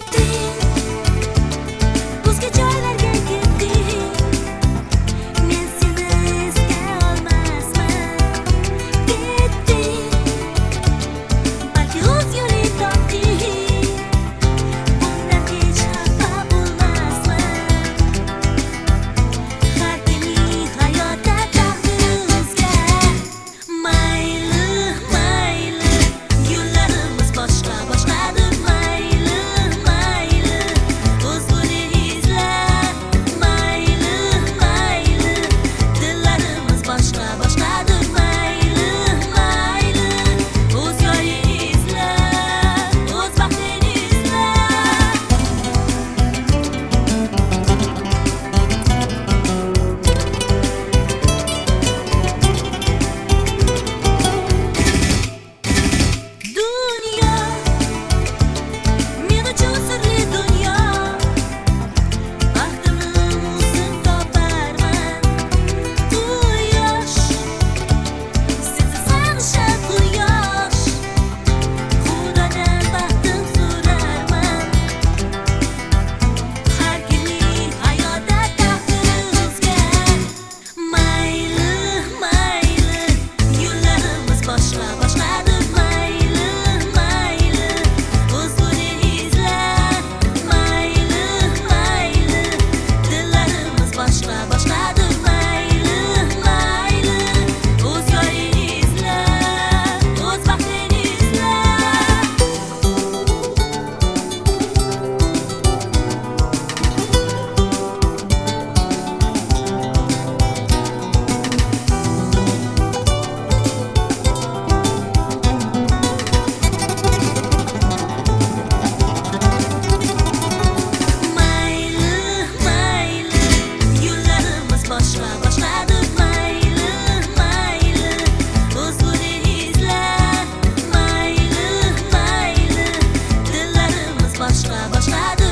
Dream обошла much